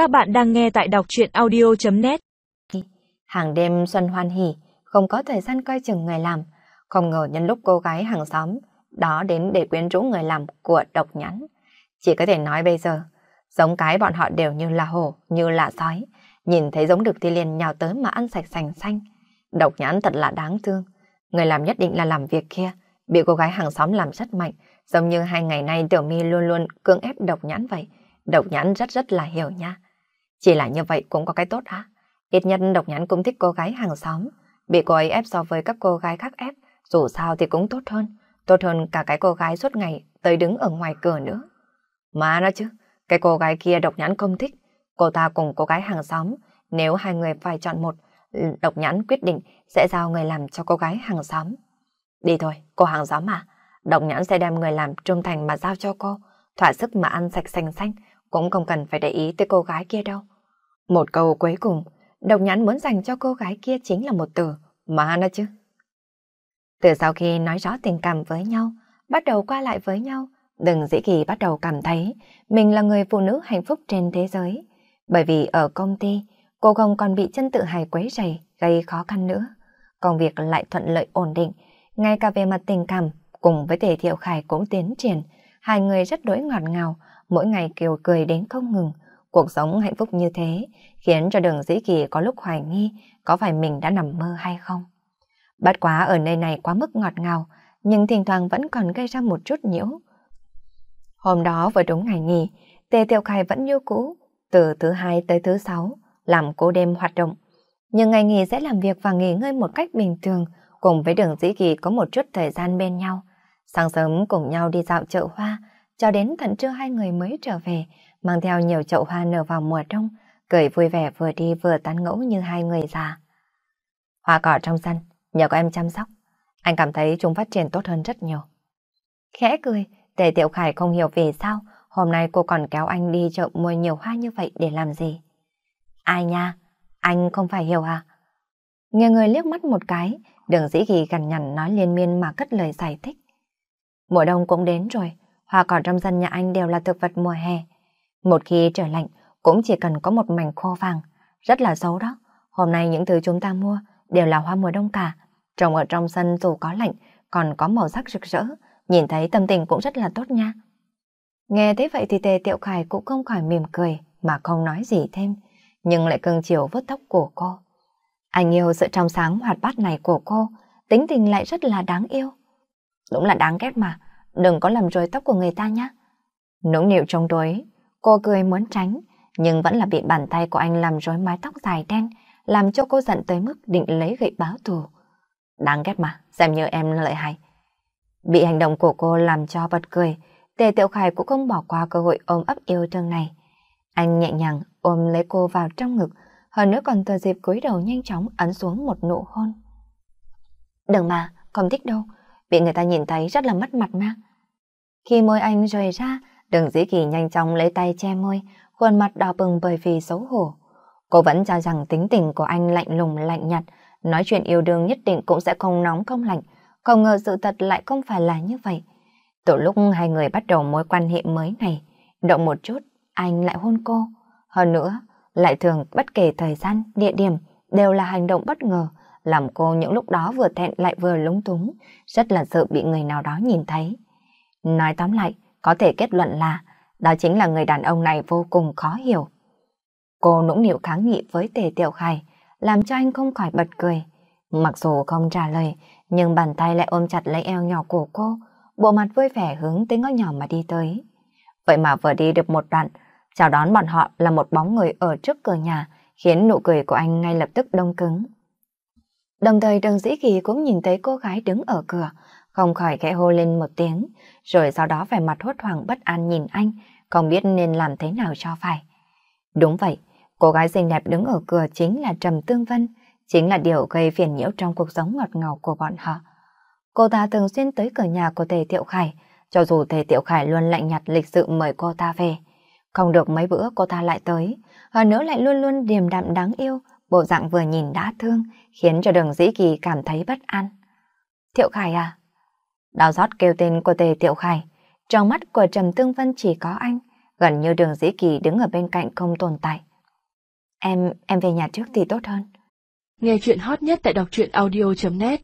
Các bạn đang nghe tại đọc truyện audio.net Hàng đêm Xuân hoan hỉ, không có thời gian coi chừng người làm. Không ngờ nhân lúc cô gái hàng xóm đó đến để quyến rũ người làm của độc nhãn. Chỉ có thể nói bây giờ, giống cái bọn họ đều như là hổ, như là sói. Nhìn thấy giống được thì liền nhào tới mà ăn sạch sành xanh. Độc nhãn thật là đáng thương. Người làm nhất định là làm việc kia, bị cô gái hàng xóm làm rất mạnh, giống như hai ngày nay Tiểu My luôn luôn cưỡng ép độc nhãn vậy. Độc nhãn rất rất là hiểu nha. Chỉ là như vậy cũng có cái tốt á. Ít nhất độc nhãn cũng thích cô gái hàng xóm. Bị cô ấy ép so với các cô gái khác ép, dù sao thì cũng tốt hơn. Tốt hơn cả cái cô gái suốt ngày tới đứng ở ngoài cửa nữa. Mà nó chứ, cái cô gái kia độc nhãn không thích. Cô ta cùng cô gái hàng xóm, nếu hai người phải chọn một, độc nhãn quyết định sẽ giao người làm cho cô gái hàng xóm. Đi thôi, cô hàng xóm mà. Độc nhãn sẽ đem người làm trung thành mà giao cho cô. Thỏa sức mà ăn sạch xanh xanh, cũng không cần phải để ý tới cô gái kia đâu. Một câu cuối cùng, độc nhãn muốn dành cho cô gái kia chính là một từ, mà nó chứ. Từ sau khi nói rõ tình cảm với nhau, bắt đầu qua lại với nhau, đừng dĩ kỳ bắt đầu cảm thấy mình là người phụ nữ hạnh phúc trên thế giới. Bởi vì ở công ty, cô không còn bị chân tự hài quấy rầy, gây khó khăn nữa. Công việc lại thuận lợi ổn định, ngay cả về mặt tình cảm, cùng với thể Thiệu Khải cũng tiến triển. Hai người rất đối ngọt ngào, mỗi ngày kiều cười đến không ngừng. Cuộc sống hạnh phúc như thế khiến cho đường dĩ kỳ có lúc hoài nghi có phải mình đã nằm mơ hay không. Bất quá ở nơi này quá mức ngọt ngào, nhưng thỉnh thoảng vẫn còn gây ra một chút nhiễu. Hôm đó vừa đúng ngày nghỉ, Tề Tiểu Khải vẫn như cũ, từ thứ hai tới thứ sáu, làm cố đêm hoạt động. Nhưng ngày nghỉ sẽ làm việc và nghỉ ngơi một cách bình thường, cùng với đường dĩ kỳ có một chút thời gian bên nhau. Sáng sớm cùng nhau đi dạo chợ hoa, cho đến tận trưa hai người mới trở về, mang theo nhiều chậu hoa nở vào mùa đông, cười vui vẻ vừa đi vừa tán ngẫu như hai người già. Hoa cỏ trong sân, nhờ có em chăm sóc, anh cảm thấy chúng phát triển tốt hơn rất nhiều. Khẽ cười, Tề Tiểu Khải không hiểu vì sao hôm nay cô còn kéo anh đi chợ mua nhiều hoa như vậy để làm gì. Ai nha, anh không phải hiểu à? Nghe người liếc mắt một cái, đường dĩ ghi gần nhằn nói liên miên mà cất lời giải thích. Mùa đông cũng đến rồi, hoa cỏ trong sân nhà anh đều là thực vật mùa hè. Một khi trở lạnh, cũng chỉ cần có một mảnh khô vàng, rất là xấu đó. Hôm nay những thứ chúng ta mua đều là hoa mùa đông cả. Trồng ở trong sân dù có lạnh, còn có màu sắc rực rỡ, nhìn thấy tâm tình cũng rất là tốt nha. Nghe thế vậy thì Tề Tiệu Khải cũng không khỏi mỉm cười mà không nói gì thêm, nhưng lại cưng chiều vớt tóc của cô. Anh yêu sự trong sáng hoạt bát này của cô, tính tình lại rất là đáng yêu. Đúng là đáng ghét mà, đừng có làm rối tóc của người ta nhé. Nũng nịu trong đối, cô cười muốn tránh, nhưng vẫn là bị bàn tay của anh làm rối mái tóc dài đen, làm cho cô giận tới mức định lấy gậy báo thù. Đáng ghét mà, xem như em lợi hại. Bị hành động của cô làm cho bật cười, Tề Tiểu Khải cũng không bỏ qua cơ hội ôm ấp yêu thương này. Anh nhẹ nhàng ôm lấy cô vào trong ngực, hơn nữa còn thừa dịp cúi đầu nhanh chóng ấn xuống một nụ hôn. Đừng mà, không thích đâu, bị người ta nhìn thấy rất là mất mặt mà. Khi môi anh rời ra, đường dĩ kỳ nhanh chóng lấy tay che môi, khuôn mặt đỏ bừng bởi vì xấu hổ. Cô vẫn cho rằng tính tình của anh lạnh lùng lạnh nhạt, nói chuyện yêu đương nhất định cũng sẽ không nóng không lạnh, không ngờ sự thật lại không phải là như vậy. Từ lúc hai người bắt đầu mối quan hệ mới này, động một chút, anh lại hôn cô. Hơn nữa, lại thường bất kể thời gian, địa điểm, đều là hành động bất ngờ, làm cô những lúc đó vừa thẹn lại vừa lúng túng, rất là sợ bị người nào đó nhìn thấy. Nói tóm lại, có thể kết luận là, đó chính là người đàn ông này vô cùng khó hiểu. Cô nũng nịu kháng nghị với Tề Tiểu Khải, làm cho anh không khỏi bật cười. Mặc dù không trả lời, nhưng bàn tay lại ôm chặt lấy eo nhỏ của cô, bộ mặt vui vẻ hướng tới ngõ nhỏ mà đi tới. Vậy mà vừa đi được một đoạn, chào đón bọn họ là một bóng người ở trước cửa nhà, khiến nụ cười của anh ngay lập tức đông cứng. Đồng thời đường dĩ kỳ cũng nhìn thấy cô gái đứng ở cửa, không khỏi khẽ hô lên một tiếng, rồi sau đó vẻ mặt hốt hoảng bất an nhìn anh, không biết nên làm thế nào cho phải. Đúng vậy, cô gái xinh đẹp đứng ở cửa chính là Trầm Tương Vân, chính là điều gây phiền nhiễu trong cuộc sống ngọt ngào của bọn họ. Cô ta thường xuyên tới cửa nhà của Tề Tiệu Khải, cho dù Tề Tiệu Khải luôn lạnh nhạt lịch sự mời cô ta về. Không được mấy bữa cô ta lại tới, hơn nữa lại luôn luôn điềm đạm đáng yêu, bộ dạng vừa nhìn đã thương, khiến cho đường dĩ kỳ cảm thấy bất an. Thiệu Khải à? Đào rót kêu tên của Tề Thiệu Khải, trong mắt của Trầm Tương Vân chỉ có anh, gần như đường dĩ kỳ đứng ở bên cạnh không tồn tại. Em, em về nhà trước thì tốt hơn. Nghe chuyện hot nhất tại đọc truyện audio.net